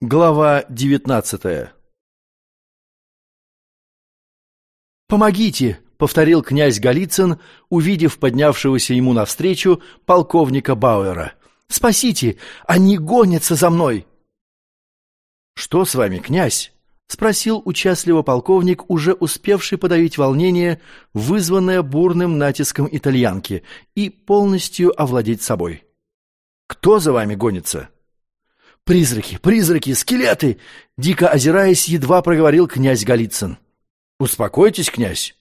Глава девятнадцатая «Помогите!» — повторил князь Голицын, увидев поднявшегося ему навстречу полковника Бауэра. «Спасите! Они гонятся за мной!» «Что с вами, князь?» — спросил участливо полковник, уже успевший подавить волнение, вызванное бурным натиском итальянки, и полностью овладеть собой. «Кто за вами гонится?» «Призраки! Призраки! Скелеты!» Дико озираясь, едва проговорил князь Голицын. «Успокойтесь, князь.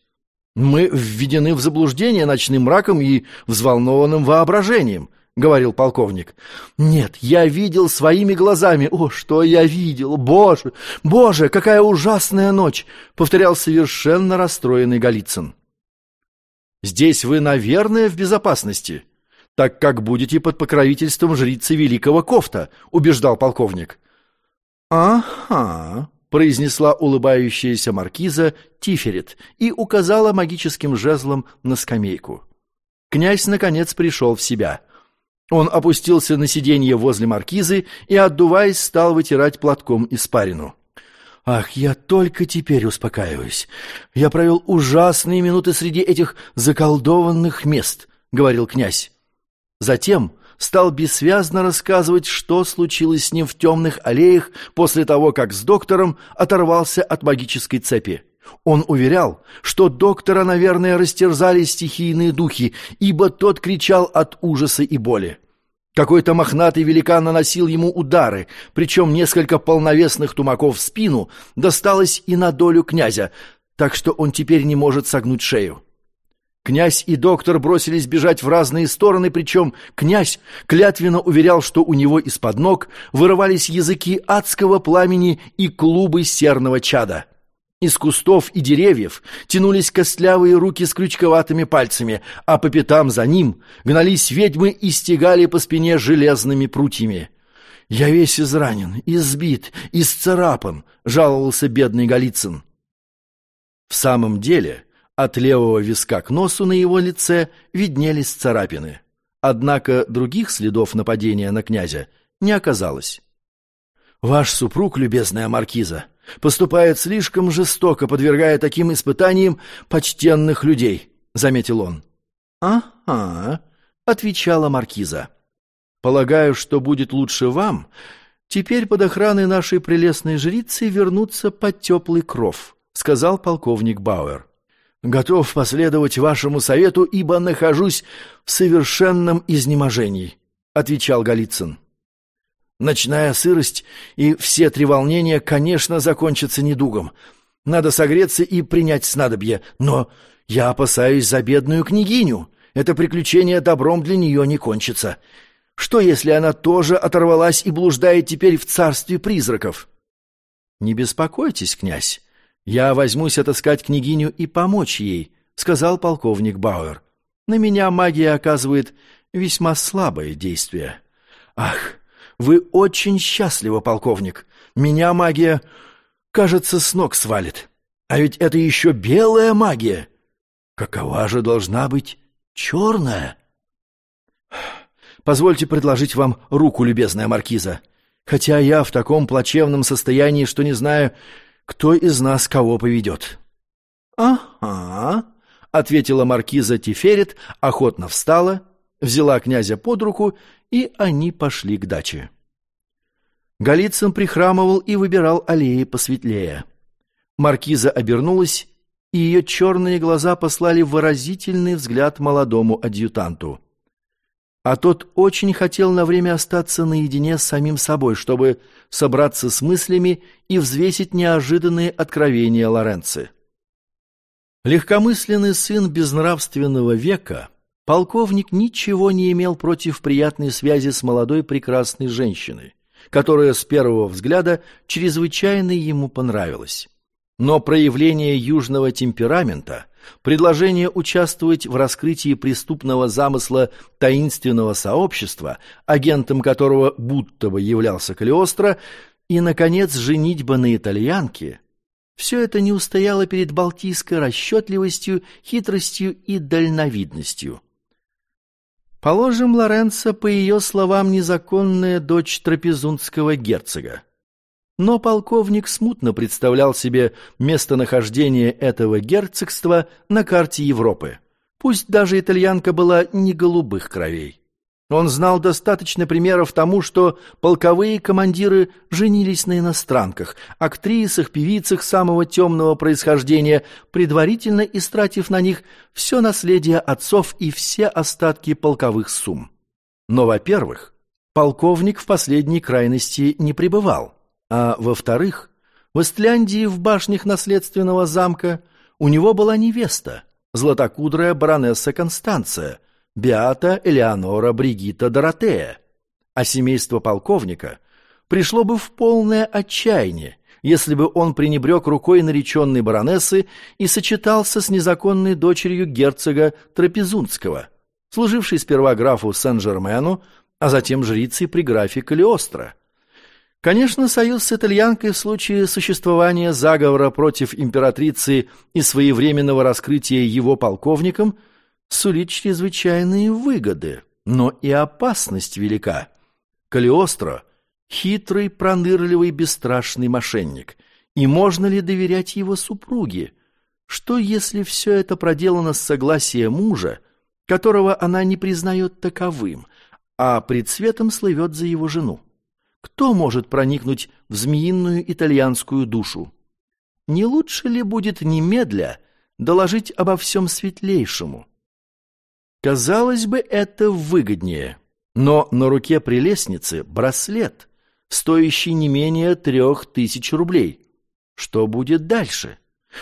Мы введены в заблуждение ночным мраком и взволнованным воображением», — говорил полковник. «Нет, я видел своими глазами. О, что я видел! Боже! Боже, какая ужасная ночь!» — повторял совершенно расстроенный Голицын. «Здесь вы, наверное, в безопасности», так как будете под покровительством жрицы великого Кофта», — убеждал полковник. «Ага», — произнесла улыбающаяся маркиза Тиферет и указала магическим жезлом на скамейку. Князь, наконец, пришел в себя. Он опустился на сиденье возле маркизы и, отдуваясь, стал вытирать платком испарину. «Ах, я только теперь успокаиваюсь. Я провел ужасные минуты среди этих заколдованных мест», — говорил князь. Затем стал бессвязно рассказывать, что случилось с ним в темных аллеях после того, как с доктором оторвался от магической цепи. Он уверял, что доктора, наверное, растерзали стихийные духи, ибо тот кричал от ужаса и боли. Какой-то мохнатый великан наносил ему удары, причем несколько полновесных тумаков в спину досталось и на долю князя, так что он теперь не может согнуть шею. Князь и доктор бросились бежать в разные стороны, причем князь клятвенно уверял, что у него из-под ног вырывались языки адского пламени и клубы серного чада. Из кустов и деревьев тянулись костлявые руки с крючковатыми пальцами, а по пятам за ним гнались ведьмы и стегали по спине железными прутьями. «Я весь изранен, избит, исцарапан», — жаловался бедный Голицын. В самом деле... От левого виска к носу на его лице виднелись царапины. Однако других следов нападения на князя не оказалось. «Ваш супруг, любезная маркиза, поступает слишком жестоко, подвергая таким испытаниям почтенных людей», — заметил он. «Ага», — отвечала маркиза. «Полагаю, что будет лучше вам теперь под охраной нашей прелестной жрицы вернуться под теплый кров», — сказал полковник Бауэр. Готов последовать вашему совету, ибо нахожусь в совершенном изнеможении, отвечал Голицын. Ночная сырость и все треволнения, конечно, закончатся недугом. Надо согреться и принять снадобье, но я опасаюсь за бедную княгиню. Это приключение добром для нее не кончится. Что, если она тоже оторвалась и блуждает теперь в царстве призраков? Не беспокойтесь, князь. «Я возьмусь отыскать княгиню и помочь ей», — сказал полковник Бауэр. «На меня магия оказывает весьма слабое действие». «Ах, вы очень счастливы, полковник. Меня магия, кажется, с ног свалит. А ведь это еще белая магия. Какова же должна быть черная?» «Позвольте предложить вам руку, любезная маркиза. Хотя я в таком плачевном состоянии, что не знаю, кто из нас кого поведет. «Ага», — ответила маркиза Тиферет, охотно встала, взяла князя под руку, и они пошли к даче. Голицын прихрамывал и выбирал аллеи посветлее. Маркиза обернулась, и ее черные глаза послали выразительный взгляд молодому адъютанту а тот очень хотел на время остаться наедине с самим собой, чтобы собраться с мыслями и взвесить неожиданные откровения Лоренци. Легкомысленный сын безнравственного века, полковник ничего не имел против приятной связи с молодой прекрасной женщиной, которая с первого взгляда чрезвычайно ему понравилась. Но проявление южного темперамента, предложение участвовать в раскрытии преступного замысла таинственного сообщества, агентом которого будто бы являлся Калиостро, и, наконец, женитьба на итальянке, все это не устояло перед балтийской расчетливостью, хитростью и дальновидностью. Положим, Лоренцо, по ее словам, незаконная дочь трапезунского герцога. Но полковник смутно представлял себе местонахождение этого герцогства на карте Европы. Пусть даже итальянка была не голубых кровей. Он знал достаточно примеров тому, что полковые командиры женились на иностранках, актрисах, певицах самого темного происхождения, предварительно истратив на них все наследие отцов и все остатки полковых сумм. Но, во-первых, полковник в последней крайности не пребывал, а, во-вторых, в Истляндии в башнях наследственного замка у него была невеста, златокудрая баронесса Констанция, Беата Элеонора Бригита Доротея, а семейство полковника пришло бы в полное отчаяние, если бы он пренебрег рукой нареченной баронессы и сочетался с незаконной дочерью герцога Трапезунского, служившей сперва графу Сен-Жермену, а затем жрицей при графе Калиостро. Конечно, союз с итальянкой в случае существования заговора против императрицы и своевременного раскрытия его полковником – сулит чрезвычайные выгоды, но и опасность велика. Калиостро — хитрый, пронырливый, бесстрашный мошенник. И можно ли доверять его супруге? Что, если все это проделано с согласия мужа, которого она не признает таковым, а пред светом слывет за его жену? Кто может проникнуть в змеиную итальянскую душу? Не лучше ли будет немедля доложить обо всем светлейшему? Казалось бы, это выгоднее. Но на руке прелестницы браслет, стоящий не менее трех тысяч рублей. Что будет дальше?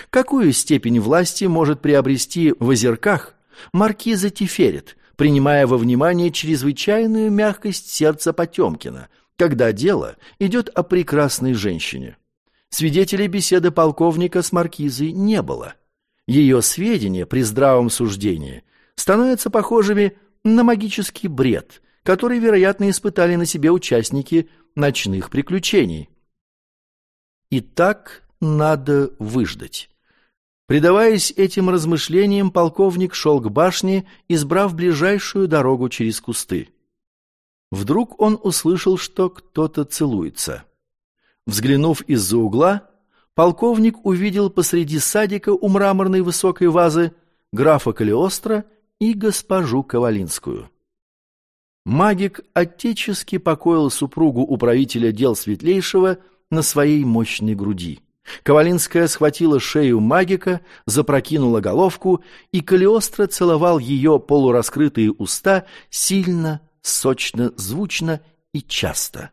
Какую степень власти может приобрести в озерках маркиза Тиферет, принимая во внимание чрезвычайную мягкость сердца Потемкина, когда дело идет о прекрасной женщине? Свидетелей беседы полковника с маркизой не было. Ее сведения при здравом суждении становятся похожими на магический бред, который, вероятно, испытали на себе участники ночных приключений. И так надо выждать. Предаваясь этим размышлениям, полковник шел к башне, избрав ближайшую дорогу через кусты. Вдруг он услышал, что кто-то целуется. Взглянув из-за угла, полковник увидел посреди садика у мраморной высокой вазы графа Калиостро и госпожу Ковалинскую. Магик отечески покоил супругу управителя дел Светлейшего на своей мощной груди. Ковалинская схватила шею магика, запрокинула головку, и Калиостро целовал ее полураскрытые уста сильно, сочно, звучно и часто.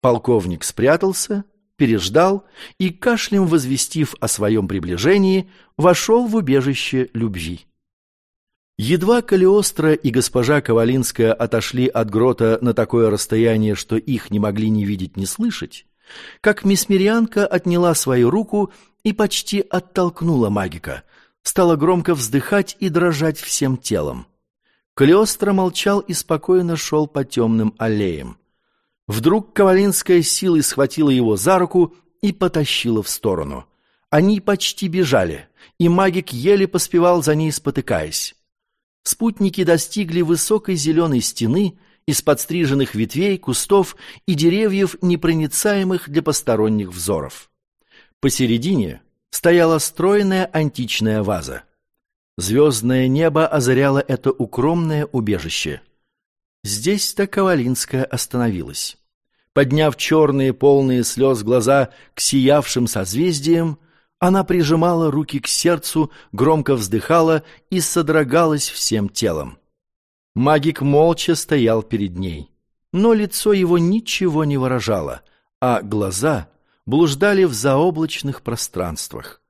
Полковник спрятался, переждал и, кашлем возвестив о своем приближении, вошел в убежище любви. Едва Калиостро и госпожа Ковалинская отошли от грота на такое расстояние, что их не могли ни видеть, ни слышать, как мисмерианка отняла свою руку и почти оттолкнула магика, стала громко вздыхать и дрожать всем телом. Калиостро молчал и спокойно шел по темным аллеям. Вдруг Ковалинская силой схватила его за руку и потащила в сторону. Они почти бежали, и магик еле поспевал за ней, спотыкаясь спутники достигли высокой зеленой стены из подстриженных ветвей, кустов и деревьев, непроницаемых для посторонних взоров. Посередине стояла стройная античная ваза. Звездное небо озаряло это укромное убежище. Здесь-то Ковалинская остановилась. Подняв черные, полные слез глаза к сиявшим созвездиям, она прижимала руки к сердцу, громко вздыхала и содрогалась всем телом. Магик молча стоял перед ней, но лицо его ничего не выражало, а глаза блуждали в заоблачных пространствах.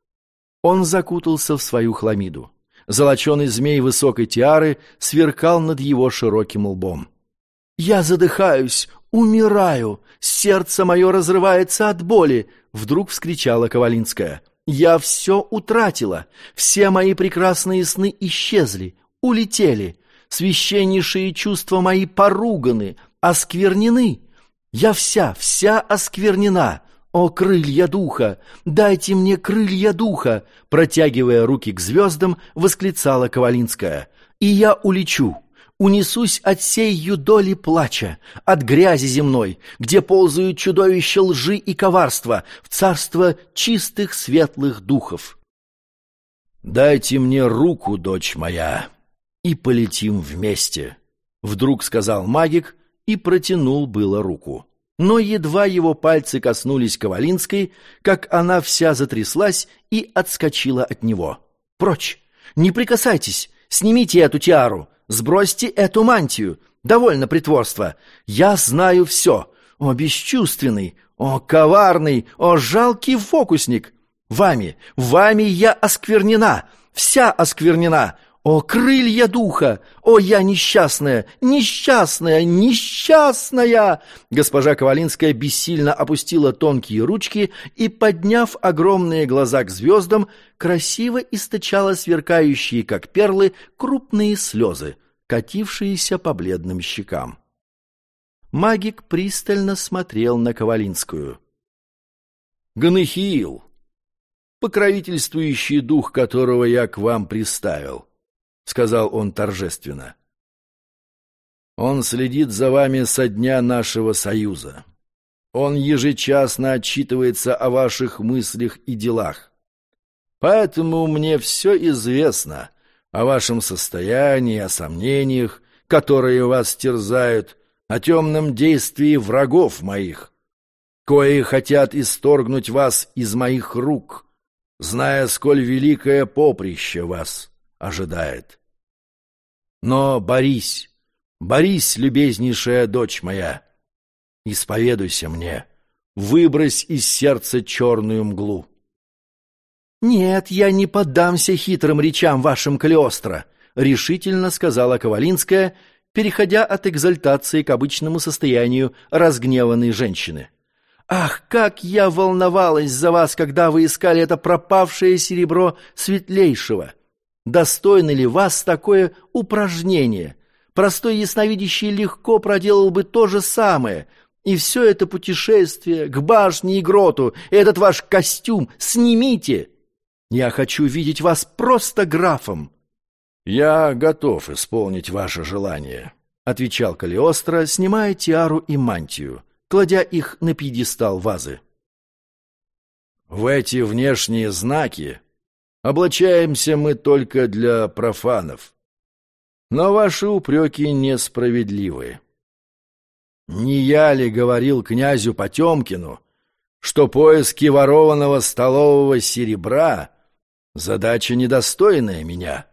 Он закутался в свою хламиду. Золоченый змей высокой тиары сверкал над его широким лбом. «Я задыхаюсь, умираю, сердце мое разрывается от боли!» — вдруг вскричала Ковалинская. Я все утратила, все мои прекрасные сны исчезли, улетели, священнейшие чувства мои поруганы, осквернены. Я вся, вся осквернена. О, крылья духа! Дайте мне крылья духа! Протягивая руки к звездам, восклицала Ковалинская. И я улечу, унесусь от сей юдоли плача, от грязи земной, где ползают чудовища лжи и коварства, в царство чистых светлых духов. «Дайте мне руку, дочь моя, и полетим вместе», — вдруг сказал магик и протянул было руку. Но едва его пальцы коснулись Ковалинской, как она вся затряслась и отскочила от него. «Прочь! Не прикасайтесь! Снимите эту тиару! Сбросьте эту мантию! Довольно притворства! Я знаю все! О, бесчувственный! О, коварный! О, жалкий фокусник! Вами, вами я осквернена! Вся осквернена! О, крылья духа! О, я несчастная, несчастная, несчастная!» Госпожа Ковалинская бессильно опустила тонкие ручки и, подняв огромные глаза к звездам, красиво источала сверкающие, как перлы, крупные слезы, катившиеся по бледным щекам. Магик пристально смотрел на Ковалинскую. «Ганехиил, покровительствующий дух, которого я к вам приставил». — сказал он торжественно. «Он следит за вами со дня нашего союза. Он ежечасно отчитывается о ваших мыслях и делах. Поэтому мне все известно о вашем состоянии, о сомнениях, которые вас терзают, о темном действии врагов моих, кои хотят исторгнуть вас из моих рук, зная, сколь великое поприще вас» ожидает. Но борись, борись, любезнейшая дочь моя, исповедуйся мне, выбрось из сердца черную мглу. «Нет, я не поддамся хитрым речам вашим Калиостро», — решительно сказала Ковалинская, переходя от экзальтации к обычному состоянию разгневанной женщины. «Ах, как я волновалась за вас, когда вы искали это пропавшее серебро светлейшего! Достойно ли вас такое упражнение? Простой ясновидящий легко проделал бы то же самое. И все это путешествие к башне и гроту, этот ваш костюм, снимите! Я хочу видеть вас просто графом. Я готов исполнить ваше желание, — отвечал Калиостро, снимая тиару и мантию, кладя их на пьедестал вазы. В эти внешние знаки Облачаемся мы только для профанов. Но ваши упреки несправедливы. Не я ли говорил князю Потемкину, что поиски ворованного столового серебра — задача недостойная меня?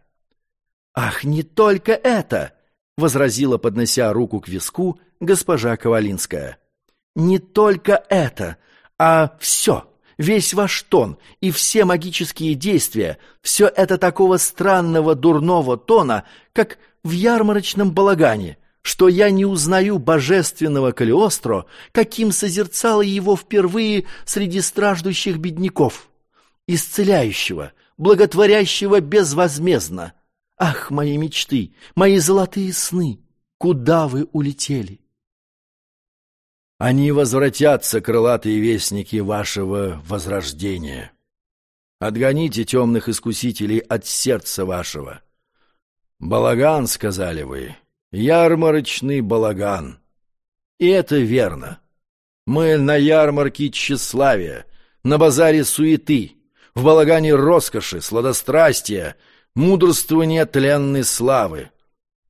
«Ах, не только это!» — возразила, поднося руку к виску, госпожа Ковалинская. «Не только это, а все!» Весь ваш тон и все магические действия, все это такого странного дурного тона, как в ярмарочном балагане, что я не узнаю божественного Калиостро, каким созерцала его впервые среди страждущих бедняков, исцеляющего, благотворящего безвозмездно. Ах, мои мечты, мои золотые сны, куда вы улетели? Они возвратятся, крылатые вестники вашего возрождения. Отгоните темных искусителей от сердца вашего. Балаган, сказали вы, ярмарочный балаган. И это верно. Мы на ярмарке тщеславия, на базаре суеты, в балагане роскоши, сладострастия, мудрствования тленной славы.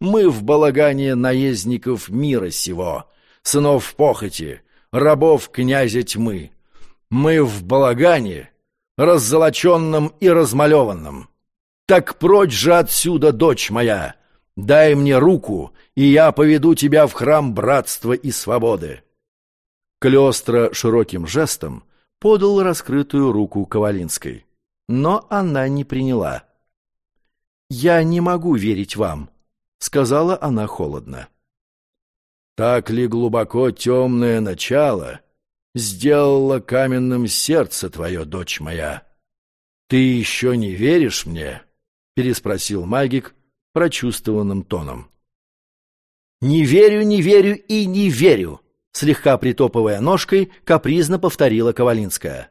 Мы в балагане наездников мира сего — сынов похоти, рабов князя тьмы. Мы в балагане, раззолоченном и размалеванном. Так прочь же отсюда, дочь моя, дай мне руку, и я поведу тебя в храм братства и свободы. Клёстро широким жестом подал раскрытую руку Ковалинской, но она не приняла. «Я не могу верить вам», — сказала она холодно. Так ли глубоко темное начало сделало каменным сердце твое, дочь моя? Ты еще не веришь мне? Переспросил магик прочувствованным тоном. «Не верю, не верю и не верю!» Слегка притопывая ножкой, капризно повторила Ковалинская.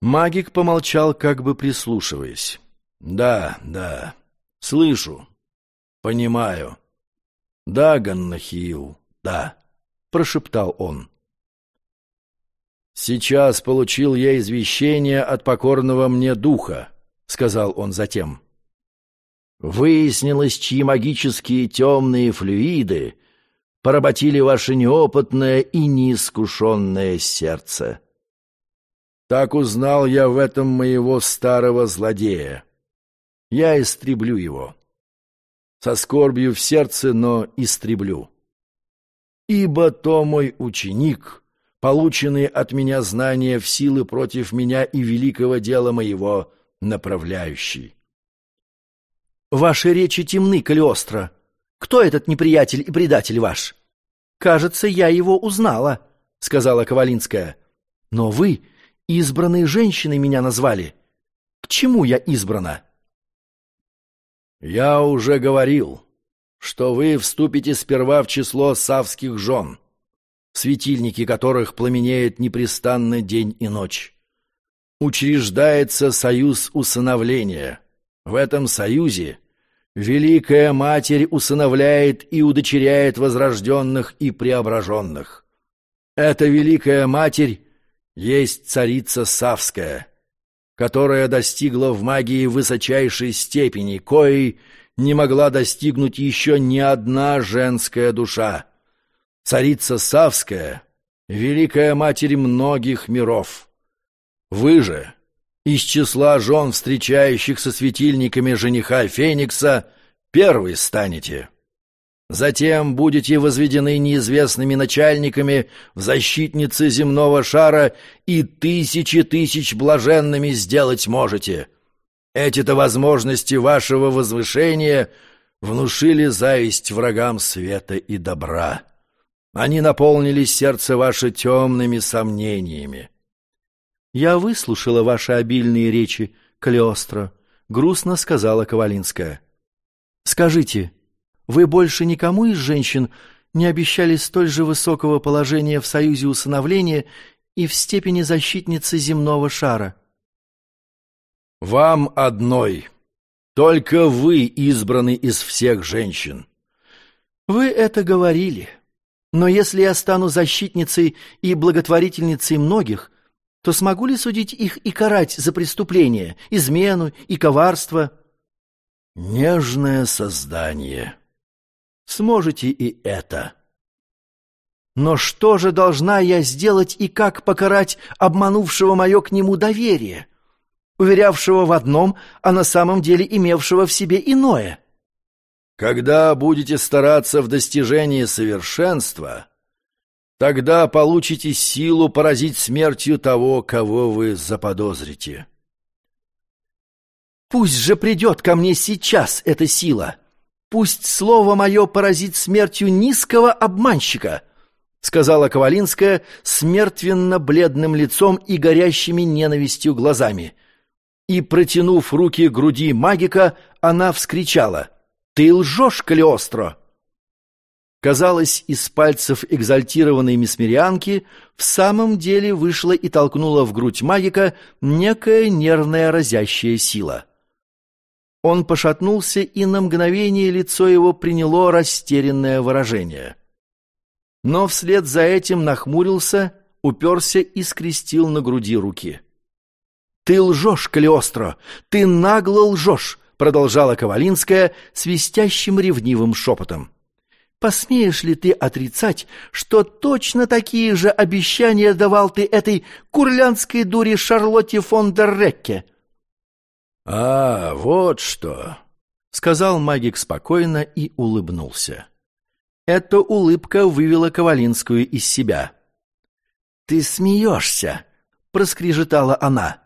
Магик помолчал, как бы прислушиваясь. «Да, да, слышу. Понимаю. Да, Ганнахиил, да, прошептал он. Сейчас получил я извещение от покорного мне духа, сказал он затем. Выяснилось, чьи магические темные флюиды поработили ваше неопытное и неискушенное сердце. Так узнал я в этом моего старого злодея. Я истреблю его. Со скорбью в сердце, но истреблю. Ибо то мой ученик, полученный от меня знания в силы против меня и великого дела моего направляющий. Ваши речи темны, Калиостро. Кто этот неприятель и предатель ваш? Кажется, я его узнала, — сказала Ковалинская. Но вы Избранной женщиной меня назвали. К чему я избрана? Я уже говорил, что вы вступите сперва в число савских жен, светильники которых пламенеет непрестанно день и ночь. Учреждается союз усыновления. В этом союзе Великая Матерь усыновляет и удочеряет возрожденных и преображенных. Эта Великая Матерь есть царица Савская, которая достигла в магии высочайшей степени, коей не могла достигнуть еще ни одна женская душа. Царица Савская — великая матерь многих миров. Вы же, из числа жен, встречающих со светильниками жениха Феникса, первый станете. Затем будете возведены неизвестными начальниками в защитницы земного шара и тысячи тысяч блаженными сделать можете. Эти-то возможности вашего возвышения внушили зависть врагам света и добра. Они наполнили сердце ваше темными сомнениями. «Я выслушала ваши обильные речи, Калиостро», — грустно сказала Ковалинская. «Скажите, вы больше никому из женщин не обещали столь же высокого положения в союзе усыновления и в степени защитницы земного шара. Вам одной. Только вы избраны из всех женщин. Вы это говорили. Но если я стану защитницей и благотворительницей многих, то смогу ли судить их и карать за преступления, измену и коварство? Нежное создание сможете и это. Но что же должна я сделать и как покарать обманувшего мое к нему доверие, уверявшего в одном, а на самом деле имевшего в себе иное? Когда будете стараться в достижении совершенства, тогда получите силу поразить смертью того, кого вы заподозрите. Пусть же придет ко мне сейчас эта сила — Пусть слово мое поразит смертью низкого обманщика, сказала Ковалинская с мертвенно-бледным лицом и горящими ненавистью глазами. И, протянув руки к груди магика, она вскричала «Ты лжешь, Калиостро!» Казалось, из пальцев экзальтированной месмерианки в самом деле вышла и толкнула в грудь магика некая нервная разящая сила. Он пошатнулся, и на мгновение лицо его приняло растерянное выражение. Но вслед за этим нахмурился, уперся и скрестил на груди руки. «Ты лжешь, Калиостро! Ты нагло лжешь!» продолжала Ковалинская свистящим ревнивым шепотом. «Посмеешь ли ты отрицать, что точно такие же обещания давал ты этой курлянской дуре Шарлотте фон дер Рекке?» «А, вот что!» — сказал магик спокойно и улыбнулся. Эта улыбка вывела Ковалинскую из себя. «Ты смеешься!» — проскрежетала она.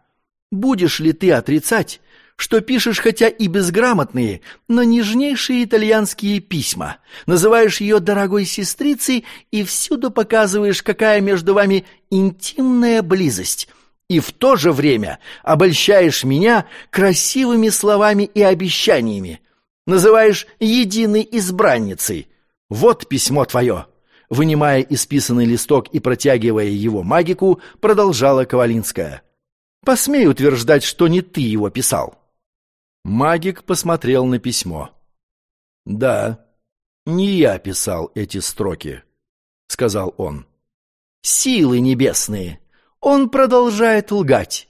«Будешь ли ты отрицать, что пишешь хотя и безграмотные, но нежнейшие итальянские письма, называешь ее дорогой сестрицей и всюду показываешь, какая между вами интимная близость, и в то же время обольщаешь меня красивыми словами и обещаниями, называешь единой избранницей. Вот письмо твое». Вынимая исписанный листок и протягивая его магику, продолжала Ковалинская. «Посмей утверждать, что не ты его писал». Магик посмотрел на письмо. Да, не я писал эти строки, сказал он. Силы небесные. Он продолжает лгать.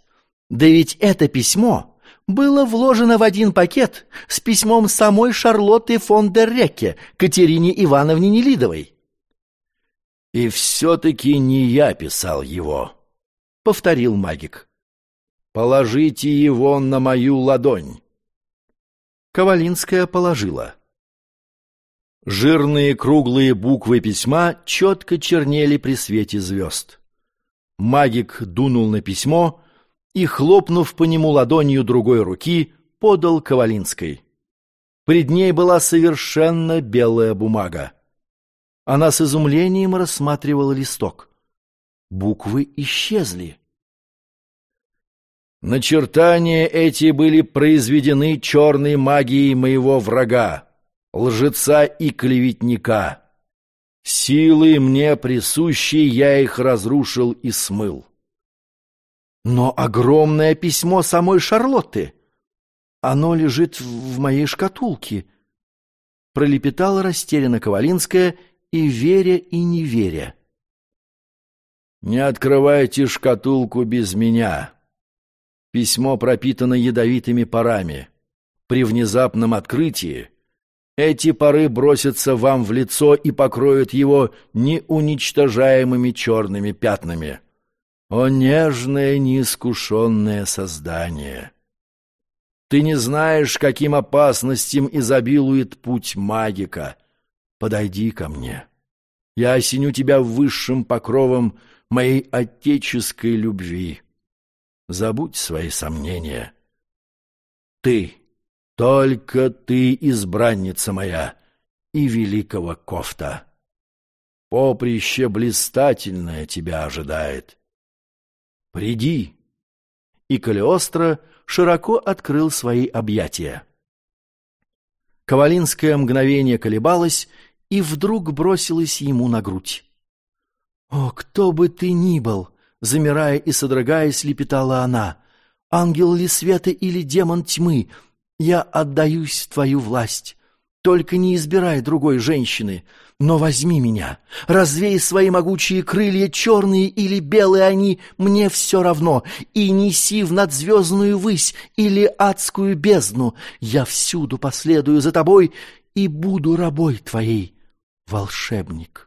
Да ведь это письмо было вложено в один пакет с письмом самой Шарлотты фон дер Рекке, Катерине Ивановне Нелидовой. «И все-таки не я писал его», — повторил магик. «Положите его на мою ладонь». Ковалинская положила. Жирные круглые буквы письма четко чернели при свете звезд. Магик дунул на письмо и, хлопнув по нему ладонью другой руки, подал Ковалинской. Пред ней была совершенно белая бумага. Она с изумлением рассматривала листок. Буквы исчезли. Начертания эти были произведены черной магией моего врага, лжеца и клеветника. Силой мне присущей я их разрушил и смыл. Но огромное письмо самой Шарлотты. Оно лежит в моей шкатулке. Пролепетала растерянно Ковалинская и веря, и не веря. «Не открывайте шкатулку без меня. Письмо пропитано ядовитыми парами. При внезапном открытии эти пары бросятся вам в лицо и покроют его неуничтожаемыми черными пятнами. О, нежное, неискушенное создание! Ты не знаешь, каким опасностям изобилует путь магика — подойди ко мне. Я осеню тебя высшим покровом моей отеческой любви. Забудь свои сомнения. Ты, только ты, избранница моя и великого кофта. Поприще блистательное тебя ожидает. Приди. И Калиостро широко открыл свои объятия. Ковалинское мгновение колебалось и вдруг бросилась ему на грудь. «О, кто бы ты ни был!» — замирая и содрогаясь, лепетала она. «Ангел ли света или демон тьмы, я отдаюсь твою власть. Только не избирай другой женщины, но возьми меня. Развей свои могучие крылья, черные или белые они, мне все равно, и неси в надзвездную высь или адскую бездну. Я всюду последую за тобой и буду рабой твоей, волшебник.